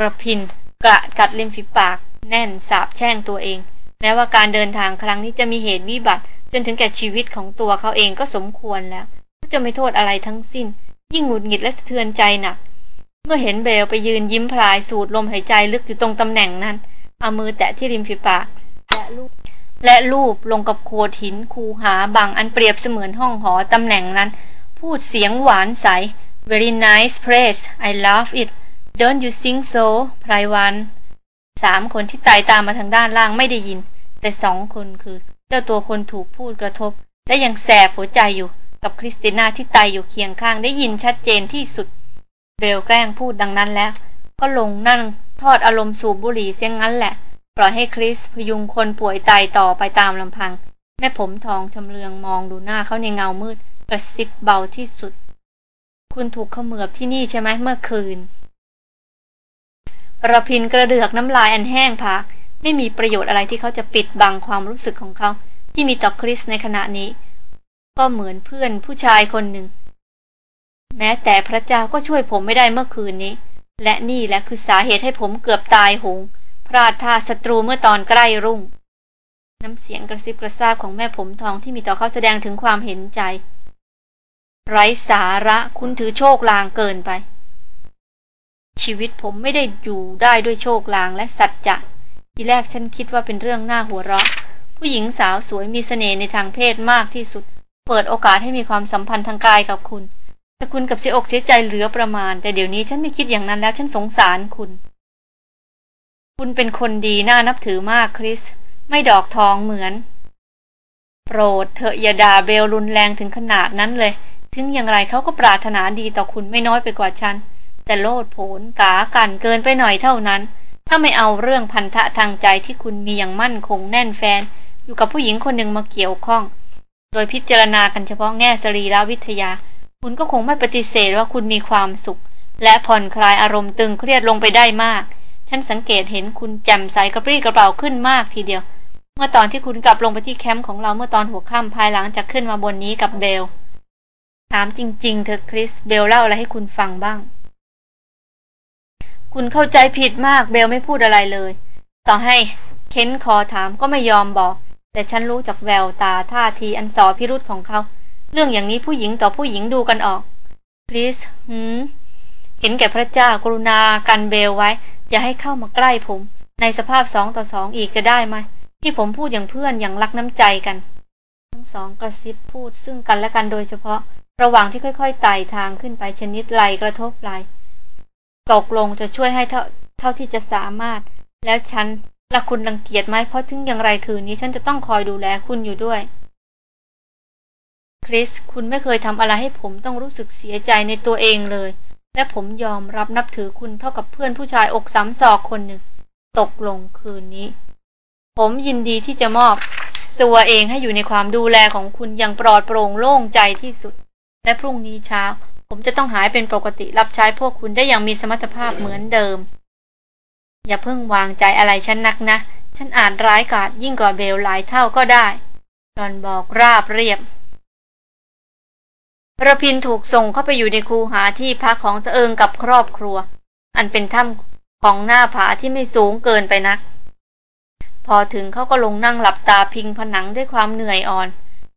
ระพินกระกัดริมฝีปาก แน่นสาบแช่งตัวเอง แม้ว่าการเดินทางครั้งนี้จะมีเหตุวิบัติ จนถึงแก่ชีวิตของตัวเขาเองก็สมควรแล้วก็จะไม่โทษอะไรทั้งสิ้น ยิ่งหงุดหงิดและสะเทือนใจหนัก เมื่อเห็นเบลไปยืนยิ้มพลายสูดลมหายใจลึกอยู่ตรงตำแหน่งนั้น เอามือแตะที่ริมฝีปากและลูบและลูบลงกับโขดหินคูหาบังอันเปรียบเสมือนห้องหอตำแหน่งนั้น พูดเสียงหวานใส very nice place I love it don't you think so ไพรวันสามคนที่ไต่ตามมาทางด้านล่างไม่ได้ยิน แต่สองคนคือ เจ้าตัวคนถูกพูดกระทบ และยังแสบหัวใจอยู่ กับคริสติน่าที่ไต่อยู่เคียงข้างได้ยินชัดเจนที่สุด เบลแกล้งพูดดังนั้นแล้ว ก็ลงนั่งทอดอารมณ์สูบบุหรี่เสียงงั้นแหละ ปล่อยให้คริสพยุงคนป่วยตายต่อไปตามลำพัง แม่ผมทองชำเลืองมองดูหน้าเขาในเงามืดกระซิบเบาที่สุด คุณถูกขมือบที่นี่ใช่ไหมเมื่อคืนระพินกระเดือกน้ำลายอันแห้งผาก ไม่มีประโยชน์อะไรที่เขาจะปิดบังความรู้สึกของเขา ที่มีต่อคริสในขณะนี้ ก็เหมือนเพื่อนผู้ชายคนหนึ่ง แม้แต่พระเจ้าก็ช่วยผมไม่ได้เมื่อคืนนี้ และนี่แหละคือสาเหตุให้ผมเกือบตายหง พลาดท่าศัตรูเมื่อตอนใกล้รุ่ง น้ำเสียงกระซิบกระซาบของแม่ผมทองที่มีต่อเขาแสดงถึงความเห็นใจ ไร้สาระคุณถือโชคลางเกินไป ชีวิตผมไม่ได้อยู่ได้ด้วยโชคลางและสัจจะ ทีแรกฉันคิดว่าเป็นเรื่องน่าหัวเราะ ผู้หญิงสาวสวยมีสเสน่ห์ในทางเพศมากที่สุด เปิดโอกาสให้มีความสัมพันธ์ทางกายกับคุณ แต่คุณกับเสียอกเสียใจเหลือประมาณ แต่เดี๋ยวนี้ฉันไม่คิดอย่างนั้นแล้วฉันสงสารคุณ คุณเป็นคนดีน่านับถือมากคริส ไม่ดอกทองเหมือน โปรดเถอะอย่าด่าเบลรุนแรงถึงขนาดนั้นเลย ถึงอย่างไรเขาก็ปรารถนาดีต่อคุณไม่น้อยไปกว่าฉัน แต่โลดโผนกากันเกินไปหน่อยเท่านั้น ถ้าไม่เอาเรื่องพันธะทางใจที่คุณมีอย่างมั่นคงแน่นแฟน อยู่กับผู้หญิงคนหนึ่งมาเกี่ยวข้อง โดยพิจารณากันเฉพาะแง่สรีรวิทยา คุณก็คงไม่ปฏิเสธว่าคุณมีความสุข และผ่อนคลายอารมณ์ตึงเครียดลงไปได้มาก ฉันสังเกตเห็นคุณแจ่มใสกระปรี้กระเป๋าขึ้นมากทีเดียว เมื่อตอนที่คุณกลับลงไปที่แคมป์ของเราเมื่อตอนหัวค่ำภายหลังจากขึ้นมาบนนี้กับเบลถามจริง ๆ เธอคริสเบลเล่าอะไรให้คุณฟังบ้าง คุณเข้าใจผิดมากเบลไม่พูดอะไรเลย ต่อให้เค้นคอถามก็ไม่ยอมบอก แต่ฉันรู้จากแววตาท่าทีอันสอพิรุษของเขา เรื่องอย่างนี้ผู้หญิงต่อผู้หญิงดูกันออกคริสหืมเห็นแก่พระเจ้ากรุณากันเบลไว้ อย่าให้เข้ามาใกล้ผม ในสภาพสองต่อสองอีกจะได้ไหมที่ผมพูดอย่างเพื่อนอย่างรักน้ำใจกัน ทั้งสองกระซิบพูดซึ่งกันและกันโดยเฉพาะ ระหว่างที่ค่อยๆไต่ทางขึ้นไปชนิดไหลกระทบไหล ตกลงจะช่วยให้เท่าเท่าที่จะสามารถ แล้วฉันละคุณรังเกียจไหมเพราะถึงอย่างไรคืนนี้ฉันจะต้องคอยดูแลคุณอยู่ด้วย คริส คุณไม่เคยทำอะไรให้ผมต้องรู้สึกเสียใจในตัวเองเลย และผมยอมรับนับถือคุณเท่ากับเพื่อนผู้ชายอกสามศอกคนหนึ่ง ตกลงคืนนี้ ผมยินดีที่จะมอบ ตัวเองให้อยู่ในความดูแลของคุณอย่างปลอดโปร่งโล่งใจที่สุด และพรุ่งนี้เช้า ผมจะต้องหายเป็นปกติรับใช้พวกคุณได้อย่างมีสมรรถภาพเหมือนเดิม อย่าเพิ่งวางใจอะไรฉันนักนะ ฉันอานร้ายกาจยิ่งกว่าเบลหลายเท่าก็ได้รอนบอกราบเรียบระพินถูกส่งเข้าไปอยู่ในคูหาที่พักของเสอิงกับครอบครัว อันเป็นถ้ำของหน้าผาที่ไม่สูงเกินไปนัก พอถึงเขาก็ลงนั่งหลับตาพิงผนังด้วยความเหนื่อยอ่อน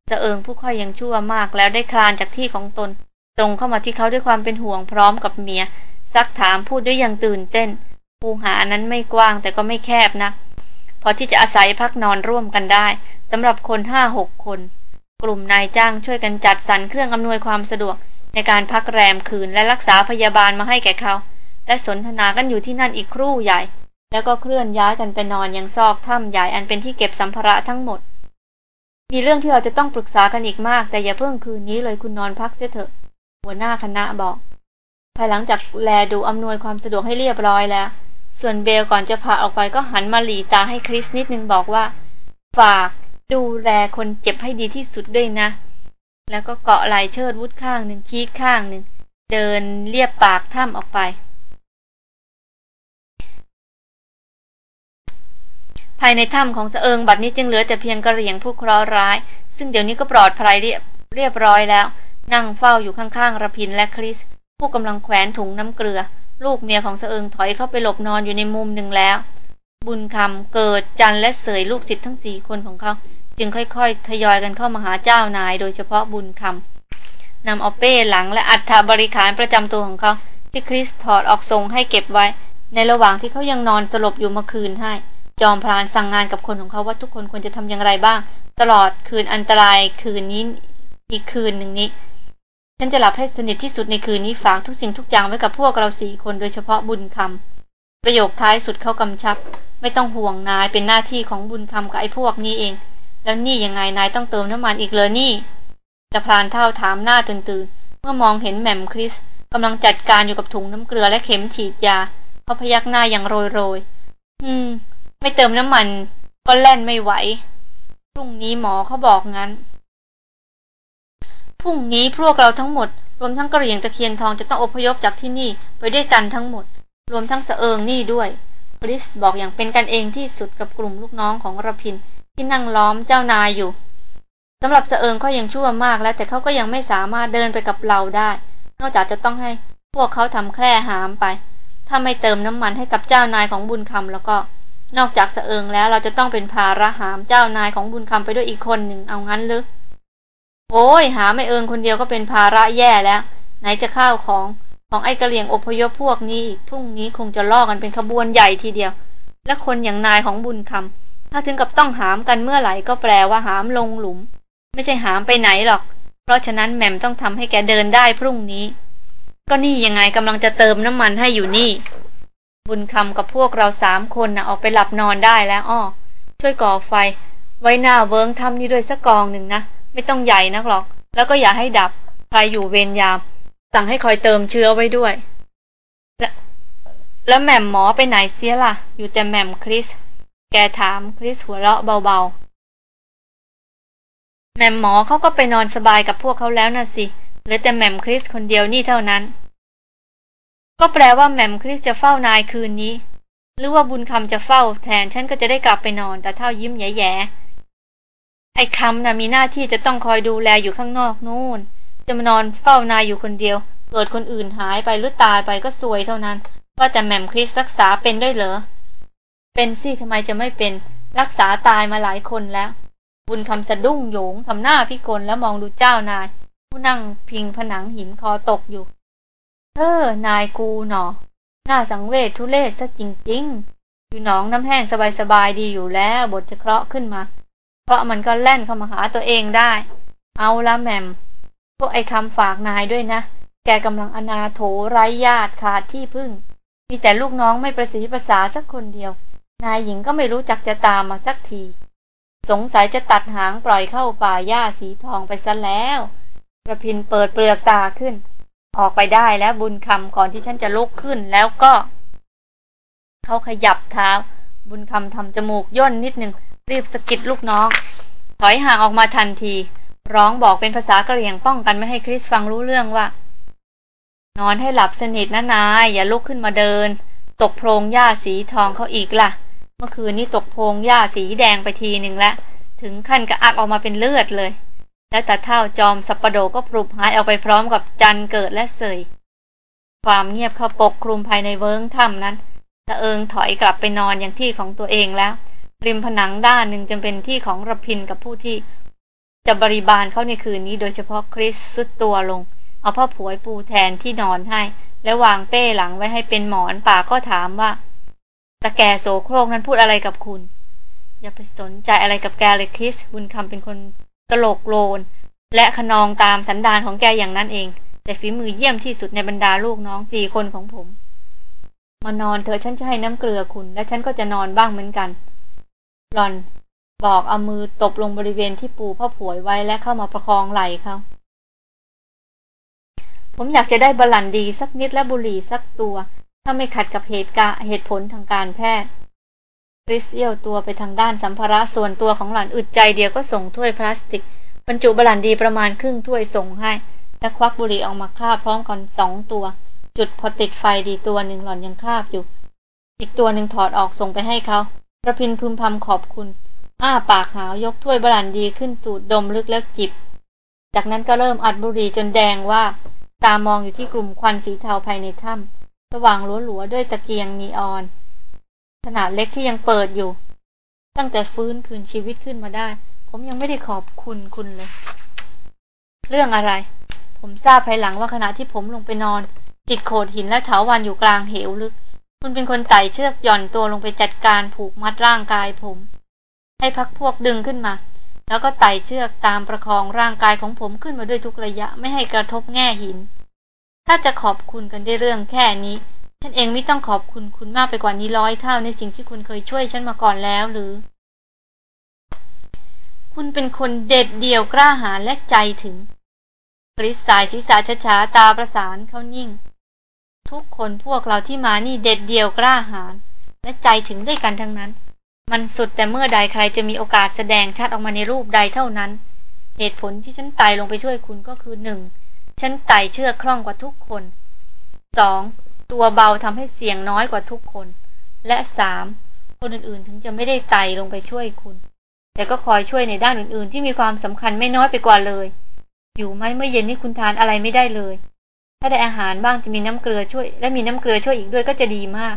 เสอิงผู้ค่อยยังชั่วมากแล้วได้คลานจากที่ของตน ตรงเข้ามาที่เขาด้วยความเป็นห่วงพร้อมกับเมีย ซักถามพูดด้วยอย่างตื่นเต้นคูหานั้นไม่กว้างแต่ก็ไม่แคบนะพอที่จะอาศัยพักนอนร่วมกันได้สำหรับคนห้าหกคน กลุ่มนายจ้างช่วยกันจัดสรรเครื่องอำนวยความสะดวก ในการพักแรมคืนและรักษาพยาบาลมาให้แก่เขา และสนทนากันอยู่ที่นั่นอีกครู่ใหญ่ แล้วก็เคลื่อนย้ายกันไปนอนยังซอกถ้ำใหญ่อันเป็นที่เก็บสัมภาระทั้งหมด มีเรื่องที่เราจะต้องปรึกษากันอีกมาก แต่อย่าเพิ่งคืนนี้เลยคุณนอนพักเสียเถอะ หัวหน้าคณะบอก ภายหลังจากแลดูอำนวยความสะดวกให้เรียบร้อยแล้ว ส่วนเบลก่อนจะพาออกไปก็หันมาหลีตาให้คริสนิดนึงบอกว่า ฝากดูแลคนเจ็บให้ดีที่สุดด้วยนะ แล้วก็เกาะไหลเชิดวุฒข้างหนึ่งคีดข้างหนึ่งเดินเลียบปากถ้ำออกไป ภายในถ้ำของเสเอิงบัดนี้จึงเหลือแต่เพียงกระเหรี่ยงผู้เคราะห์ร้าย ซึ่งเดี๋ยวนี้ก็ปลอดภัยเรียบเรียบร้อยแล้ว นั่งเฝ้าอยู่ข้างๆระพินและคริส ผู้กำลังแขวนถุงน้ำเกลือ ลูกเมียของเสอิงถอยเข้าไปหลบนอนอยู่ในมุมหนึ่งแล้ว บุญคำเกิดจันและเสยลูกศิษย์ทั้งสี่คนของเขา จึงค่อยๆ ทยอยกันเข้ามาหาเจ้านาย โดยเฉพาะบุญคำนำเอาเป้หลังและอัฐบริขารประจำตัวของเขา ที่คริสถอดออกทรงให้เก็บไว้ ในระหว่างที่เขายังนอนสลบอยู่เมื่อคืนให้ จอมพรานสั่งงานกับคนของเขาว่าทุกคนควรจะทำอย่างไรบ้าง ตลอดคืนอันตรายคืนนี้อีกคืนหนึ่งนี้ ฉันจะหลับให้สนิทที่สุดในคืนนี้ฝากทุกสิ่งทุกอย่างไว้กับพวกเราสี่คนโดยเฉพาะบุญคำประโยคท้ายสุดเขากำชับ ไม่ต้องห่วงนายเป็นหน้าที่ของบุญคำกับไอ้พวกนี้เอง แล้วนี่ยังไงนายต้องเติมน้ำมันอีกเลยนี่จะพรานเท่าถามหน้าตื่นตื่นเมื่อมองเห็นแหม่มคริสกำลังจัดการอยู่กับถุงน้ำเกลือและเข็มฉีดยาเขาพยักหน้าอย่างโรยโรยอืม ไม่เติมน้ำมัน ก็แล่นไม่ไหวพรุ่งนี้หมอเขาบอกงั้น พรุ่งนี้พวกเราทั้งหมด รวมทั้งกระเหรี่ยงตะเคียนทองจะต้องอพยพจากที่นี่ไปด้วยกันทั้งหมด รวมทั้งเสเอิงนี่ด้วยคริสบอกอย่างเป็นกันเองที่สุดกับกลุ่มลูกน้องของระพิน ที่นั่งล้อมเจ้านายอยู่สำหรับเสเอิงเขายังชั่วมากแล้ว แต่เขาก็ยังไม่สามารถเดินไปกับเราได้ นอกจากจะต้องให้พวกเขาทำแคร่หามไป ถ้าไม่เติมน้ำมันให้กับเจ้านายของบุญคำแล้วก็ นอกจากเสเอิงแล้วเราจะต้องเป็นภาระหามเจ้านายของบุญคำไปด้วยอีกคนหนึ่งเอางั้นหรือ โอ้ยหาไม่เอิงคนเดียวก็เป็นภาระแย่แล้ว ไหนจะข้าวของของไอ้กระเหลี่ยงอพยพพวกนี้อีกพรุ่งนี้คงจะล่อกันเป็นขบวนใหญ่ทีเดียว และคนอย่างนายของบุญคำถ้าถึงกับต้องหามกันเมื่อไหร่ก็แปลว่าหามลงหลุม ไม่ใช่หามไปไหนหรอก เพราะฉะนั้นแหม่มต้องทำให้แกเดินได้พรุ่งนี้ ก็นี่ยังไงกำลังจะเติมน้ำมันให้อยู่นี่ บุญคำกับพวกเราสามคนนะ่ะออกไปหลับนอนได้แล้วอ้อช่วยก่อไฟ ไว้หน้าเวิงทำนี่ด้วยสักกองหนึ่งนะ ไม่ต้องใหญ่นักหรอก แล้วก็อย่าให้ดับ ใครอยู่เวรยาม สั่งให้คอยเติมเชื้อไว้ด้วย และแล้วแหม่มหมอไปไหนเสียล่ะ อยู่แต่แหม่มคริส แกถามคริสหัวเราะเบาๆ แหม่มหมอเขาก็ไปนอนสบายกับพวกเขาแล้วน่ะสิเหลือแต่แหม่มคริสคนเดียวนี่เท่านั้น ก็แปลว่าแหม่มคริสจะเฝ้านายคืนนี้ หรือว่าบุญคำจะเฝ้าแทนฉันก็จะได้กลับไปนอน แต่เท่ายิ้มแย่ๆ ไอ้คำนะ่ะมีหน้าที่จะต้องคอยดูแลอยู่ข้างนอกนู่น จะมานอนเฝ้านายอยู่คนเดียว เกิดคนอื่นหายไปหรือตายไปก็ซวยเท่านั้น ว่าแต่แหม่มคริสรักษาเป็นด้วยเหรอ เป็นสิทำไมจะไม่เป็น รักษาตายมาหลายคนแล้ว บุญคำสะดุ้งโยงทำหน้าพิกลแล้วมองดูเจ้านาย ผู้นั่งพิงผนังหินคอตกอยู่ เออ นายกูหนอ หน้าสังเวชทุเลศซะจริงๆ อยู่หนองน้ำแห้งสบายๆดีอยู่แล้ว บทจะเคราะห์ขึ้นมา เพราะมันก็แล่นเข้ามาหาตัวเองได้ เอาละแม่มพวกไอ้คำฝากนายด้วยนะ แกกำลังอนาโถไร้ญาติขาดที่พึ่ง มีแต่ลูกน้องไม่ประสีภาษาสักคนเดียว นายหญิงก็ไม่รู้จักจะตามมาสักที สงสัยจะตัดหางปล่อยเข้าป่าหญ้าสีทองไปซะแล้วกระพินเปิดเปลือกตาขึ้น ออกไปได้แล้วบุญคำก่อนที่ฉันจะลุกขึ้นแล้วก็ เขาขยับเท้า บุญคำทำจมูกย่นนิดหนึ่ง รีบสะกิดลูกน้อง ถอยห่างออกมาทันที ร้องบอกเป็นภาษากระเหรี่ยงป้องกันไม่ให้คริสฟังรู้เรื่องว่า นอนให้หลับสนิทนะนาย อย่าลุกขึ้นมาเดิน ตกโพรงหญ้าสีทองเขาอีกละ่ะ เมื่อคืนนี้ตกโพรงหญ้าสีแดงไปทีหนึ่งแล้วถึงขั้นกระอักออกมาเป็นเลือดเลย และตาเท่าจอมสัปปโดก็ปลุกหายออกไปพร้อมกับจันเกิดและเสยความเงียบเข้าปกคลุมภายในเวิ้งถ้ำนั้นตะเอิงถอยกลับไปนอนอย่างที่ของตัวเองแล้ว ริมผนังด้านหนึ่งจึงเป็นที่ของระพินกับผู้ที่ จะบริบาลเขาในคืนนี้โดยเฉพาะคริสสุดตัวลง เอาผ้าผวยปูแทนที่นอนให้ และวางเป้หลังไว้ให้เป็นหมอนป่าก็ถามว่าตะแกโสโครกนั้นพูดอะไรกับคุณ อย่าไปสนใจอะไรกับแกเลยคริสบุญคำเป็นคนตลกโลน และขนองตามสันดานของแกอย่างนั้นเอง แต่ฝีมือเยี่ยมที่สุดในบรรดาลูกน้องสี่คนของผมมานอนเธอฉันจะให้น้ำเกลือคุณ และฉันก็จะนอนบ้างเหมือนกัน หลอน บอกเอามือตบลงบริเวณที่ปูพ่อผวยไว้และเข้ามาประคองไหล่เขา ผมอยากจะได้บาลันดีสักนิดและบุหรี่สักตัว ถ้าไม่ขัดกับเหตุการเหตุผลทางการแพทย์คริสเอี้ยวตัวไปทางด้านสัมภาระส่วนตัวของหลานอึดใจเดียวก็ส่งถ้วยพลาสติกบรรจุบลันดีประมาณครึ่งถ้วยส่งให้ และควักบุหรี่ออกมาคาบพร้อมกันสองตัว จุดพอติดไฟดีตัวหนึ่งหล่อนยังคาบอยู่ อีกตัวหนึ่งถอดออกส่งไปให้เขา ระพินพึมพำขอบคุณ อ้าปากหาวยกถ้วยบลันดีขึ้นสูดดมลึกแล้วจิบ จากนั้นก็เริ่มอัดบุหรี่จนแดงว่า ตามองอยู่ที่กลุ่มควันสีเทาภายในถ้ำสว่างหลัวๆด้วยตะเกียงนีออน ขนาดเล็กที่ยังเปิดอยู่ ตั้งแต่ฟื้นคืนชีวิตขึ้นมาได้ ผมยังไม่ได้ขอบคุณคุณเลย เรื่องอะไร ผมทราบภายหลังว่าขณะที่ผมลงไปนอนติดโขดหินและเถาวันอยู่กลางเหวลึก คุณเป็นคนไต่เชือกหย่อนตัวลงไปจัดการผูกมัดร่างกายผม ให้พักพวกดึงขึ้นมา แล้วก็ไต่เชือกตามประคองร่างกายของผมขึ้นมาด้วยทุกระยะไม่ให้กระทบแง่หิน ถ้าจะขอบคุณกันได้เรื่องแค่นี้ฉันเองไม่ต้องขอบคุณคุณมากไปกว่านี้ร้อยเท่าในสิ่งที่คุณเคยช่วยฉันมาก่อนแล้วหรือ คุณเป็นคนเด็ดเดี่ยวกล้าหาญและใจถึงกริสสายศีรษะช้าๆตาประสานเขานิ่ง ทุกคนพวกเราที่มานี่เด็ดเดี่ยวกล้าหาญและใจถึงด้วยกันทั้งนั้น มันสุดแต่เมื่อใดใครจะมีโอกาสแสดงชัดออกมาในรูปใดเท่านั้น เหตุผลที่ฉันไต่ลงไปช่วยคุณก็คือหนึ่งฉันไต่เชือกคล่องกว่าทุกคนสองตัวเบาทำให้เสี่ยงน้อยกว่าทุกคน และสามคนอื่นๆถึงจะไม่ได้ไต่ลงไปช่วยคุณ แต่ก็คอยช่วยในด้านอื่นๆ ที่มีความสำคัญไม่น้อยไปกว่าเลย อยู่ไหมเมื่อเย็นนี้คุณทานอะไรไม่ได้เลย ถ้าได้อาหารบ้างจะมีน้ำเกลือช่วย และมีน้ำเกลือช่วยอีกด้วยก็จะดีมาก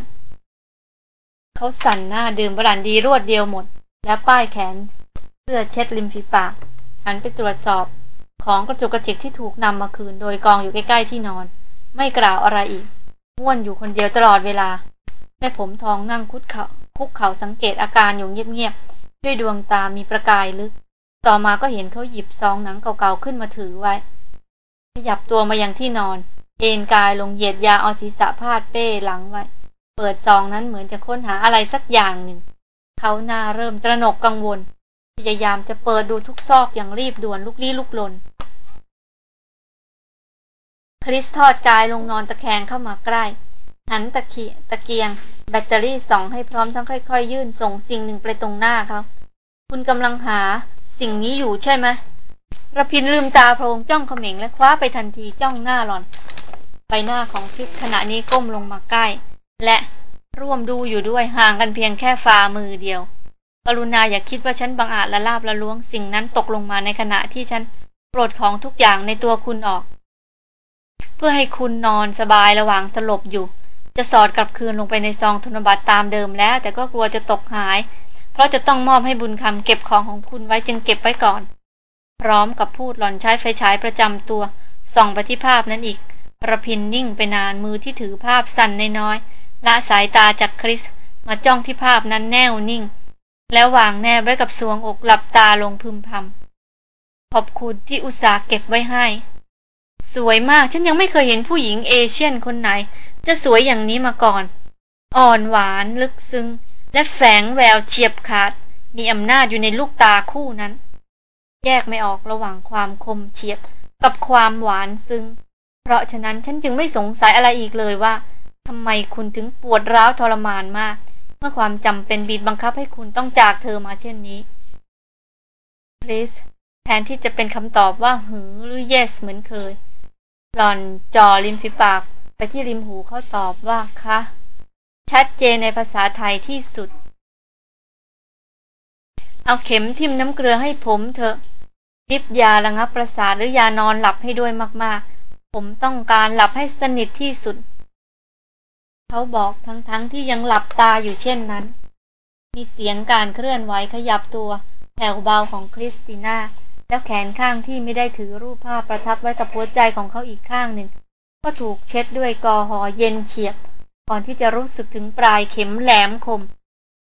เขาสั่นหน้าดื่มบรันดีรวดเดียวหมด แล้วป้ายแขนเสื้อเช็ดริมฝีปากหันไปตรวจสอบ ของกระจุกกระจิกที่ถูกนำมาคืน โดยกองอยู่ใกล้ๆที่นอน ไม่กล่าวอะไรอีกง่วนอยู่คนเดียวตลอดเวลาแม่ผมทองนั่งคุดเขาคุกเข่าสังเกตอาการอยู่เงียบๆด้วยดวงตามีประกายลึก ต่อมาก็เห็นเขาหยิบซองหนังเก่าๆขึ้นมาถือไว้ ยับตัวมายังที่นอน เอนกายลงเหยียดยาเอาศีรษะพาดเป้หลังไว้ เปิดซองนั้นเหมือนจะค้นหาอะไรสักอย่างหนึ่ง เขาหน้าเริ่มตระหนกกังวล พยายามจะเปิดดูทุกซอกอย่างรีบด่วนลุกลี้ลุกลน คริสทอดกายลงนอนตะแคงเข้ามาใกล้ หันตะเคียตะเกียง แบตเตอรี่ส่องให้พร้อมทั้งค่อย ๆ ยื่นส่งสิ่งหนึ่งไปตรงหน้าเขา คุณกำลังหาสิ่งนี้อยู่ใช่ไหม ระพินลืมตาโพลงจ้องเขม็งและคว้าไปทันทีจ้องหน้าหลอน ใบหน้าของคริสขณะนี้ก้มลงมาใกล้ และร่วมดูอยู่ด้วยห่างกันเพียงแค่ฝ่ามือเดียว กรุณาอย่าคิดว่าฉันบังอาจละลาบละล้วงสิ่งนั้นตกลงมาในขณะที่ฉันปลดของทุกอย่างในตัวคุณออก เพื่อให้คุณนอนสบายระหว่างสลบอยู่ จะสอดกลับคืนลงไปในซองธนบัตรตามเดิมแล้ว แต่ก็กลัวจะตกหาย เพราะจะต้องมอบให้บุญคำเก็บของของคุณไว้จึงเก็บไว้ก่อน พร้อมกับพูดหล่อนใช้ไฟฉายประจำตัวส่องไปที่ภาพนั้นอีกระพินนิ่งไปนานมือที่ถือภาพสั่นน้อยๆละสายตาจากคริส มาจ้องที่ภาพนั้นแน่วนิ่ง แล้ววางแนบไว้กับสวงอกหลับตาลงพึมพำขอบคุณที่อุตส่าห์เก็บไว้ให้ สวยมากฉันยังไม่เคยเห็นผู้หญิงเอเชียนคนไหน จะสวยอย่างนี้มาก่อน อ่อนหวานลึกซึ้งและแฝงแววเฉียบขาด มีอำนาจอยู่ในลูกตาคู่นั้น แยกไม่ออกระหว่างความคมเฉียบกับความหวานซึ้ง เพราะฉะนั้นฉันจึงไม่สงสัยอะไรอีกเลยว่าทำไมคุณถึงปวดร้าวทรมานมาก เมื่อความจำเป็นบีบบังคับให้คุณต้องจากเธอมาเช่นนี้ please แทนที่จะเป็นคำตอบว่าหือหรือ yes เหมือนเคย หล่อนจอริมฝีปากไปที่ริมหูเขาตอบว่าคะ ชัดเจนในภาษาไทยที่สุด เอาเข็มทิ่มน้ำเกลือให้ผมเถอะริบยาระงับประสาทหรือยานอนหลับให้ด้วยมากๆ ผมต้องการหลับให้สนิทที่สุด เขาบอกทั้งๆที่ยังหลับตาอยู่เช่นนั้น มีเสียงการเคลื่อนไหวขยับตัวแผ่วเบาของคริสติน่า แล้วแขนข้างที่ไม่ได้ถือรูปภาพประทับไว้กับหัวใจของเขาอีกข้างหนึ่ง ก็ถูกเช็ดด้วยแอลกอฮอล์เย็นเฉียบ ก่อนที่จะรู้สึกถึงปลายเข็มแหลมคม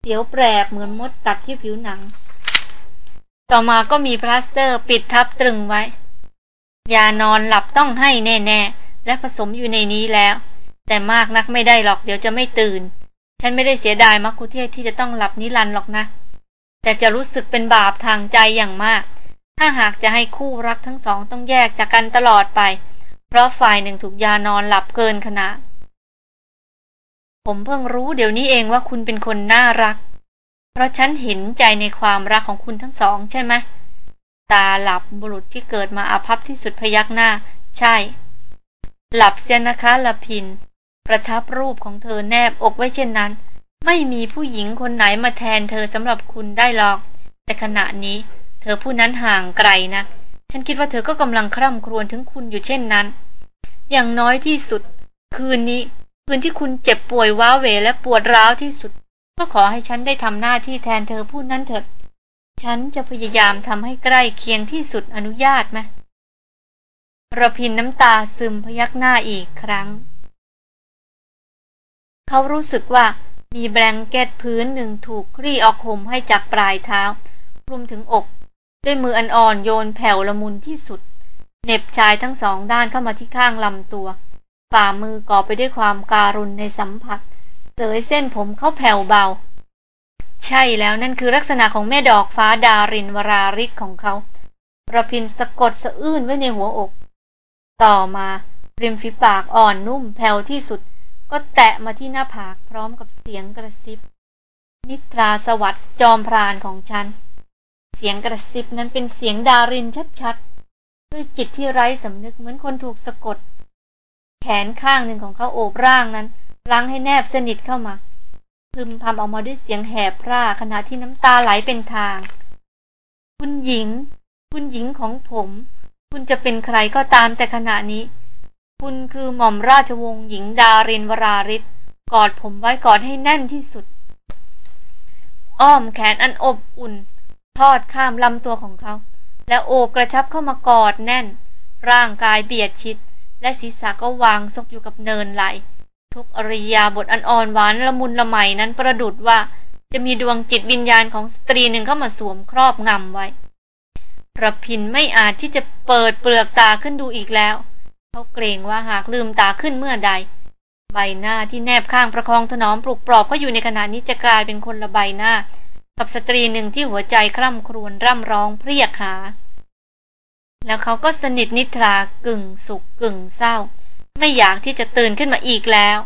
เสียวแปลบเหมือนมดกัดที่ผิวหนัง ต่อมาก็มีพลาสเตอร์ปิดทับตรึงไว้ ยานอนหลับต้องให้แน่ ๆ และผสมอยู่ในนี้แล้ว แต่มากนักไม่ได้หรอกเดี๋ยวจะไม่ตื่น ฉันไม่ได้เสียดายมัคคุเทศก์ที่จะต้องหลับนิรันดร์หรอกนะ แต่จะรู้สึกเป็นบาปทางใจอย่างมาก ถ้าหากจะให้คู่รักทั้งสองต้องแยกจากกันตลอดไป เพราะฝ่ายหนึ่งถูกยานอนหลับเกินขนาดผมเพิ่งรู้เดี๋ยวนี้เองว่าคุณเป็นคนน่ารัก เพราะฉันเห็นใจในความรักของคุณทั้งสองใช่ไหมตาหลับบุรุษที่เกิดมาอาภัพที่สุดพยักหน้า ใช่ หลับเสียนะคะละพิน ประทับรูปของเธอแนบอกไว้เช่นนั้น ไม่มีผู้หญิงคนไหนมาแทนเธอสำหรับคุณได้หรอก แต่ขณะนี้ เธอผู้นั้นห่างไกลนะ ฉันคิดว่าเธอก็กำลังคร่ำครวญถึงคุณอยู่เช่นนั้น อย่างน้อยที่สุด คืนนี้ คืนที่คุณเจ็บป่วยว้าเหวและปวดร้าวที่สุด ก็ขอให้ฉันได้ทำหน้าที่แทนเธอผู้นั้นเถิด ฉันจะพยายามทำให้ใกล้เคียงที่สุดอนุญาตไหมระพินน้ำตาซึมพยักหน้าอีกครั้ง เขารู้สึกว่ามีแบงเก็ตพื้นหนึ่งถูกคลี่ออกห่มให้จากปลายเท้าคลุมถึงอก ด้วยมืออันอ่อนโยนแผ่วละมุนที่สุดเน็บชายทั้งสองด้านเข้ามาที่ข้างลำตัว ฝ่ามือก่อไปด้วยความการุณในสัมผัส เสยเส้นผมเขาแผ่วเบา ใช่แล้วนั่นคือลักษณะของแม่ดอกฟ้าดารินวราริกของเขาระพินสะกดสะอื้นไว้ในหัวอก ต่อมาริมฝีปากอ่อนนุ่มแผ่วที่สุด ก็แตะมาที่หน้าผากพร้อมกับเสียงกระซิบ นิทราสวัสดิ์จอมพรานของฉัน เสียงกระซิบนั้นเป็นเสียงดารินชัดๆ ด้วยจิตที่ไร้สำนึกเหมือนคนถูกสะกด แขนข้างหนึ่งของเขาโอบร่างนั้น ล้างให้แนบสนิทเข้ามาพึมพำออกมาด้วยเสียงแหบพร่าขณะที่น้ำตาไหลเป็นทาง คุณหญิง คุณหญิงของผม คุณจะเป็นใครก็ตามแต่ขณะนี้ คุณคือหม่อมราชวงศ์หญิงดารินวราริศกอดผมไว้กอดให้แน่นที่สุด อ้อมแขนอันอบอุ่น ทอดข้ามลำตัวของเขา แล้วโอบกระชับเข้ามากอดแน่น ร่างกายเบียดชิด และศีรษะก็วางซกอยู่กับเนินไหล ทุกอริยาบทอันอ่อนหวานละมุนละไมนั้นประดุดว่าจะมีดวงจิตวิญญาณของสตรีหนึ่งเข้ามาสวมครอบงำไว้พระพินไม่อาจที่จะเปิดเปลือกตาขึ้นดูอีกแล้ว เขาเกรงว่าหากลืมตาขึ้นเมื่อใด ใบหน้าที่แนบข้างประคองถนอมปลุกปลอบก็อยู่ในขณะนี้จะกลายเป็นคนละใบหน้า กับสตรีหนึ่งที่หัวใจคร่ำครวญร่ำร้องเพรียกหา แล้วเขาก็สนิทนิทรากึ่งสุขกึ่งเศร้า ไม่อยากที่จะตื่นขึ้นมาอีกแล้ว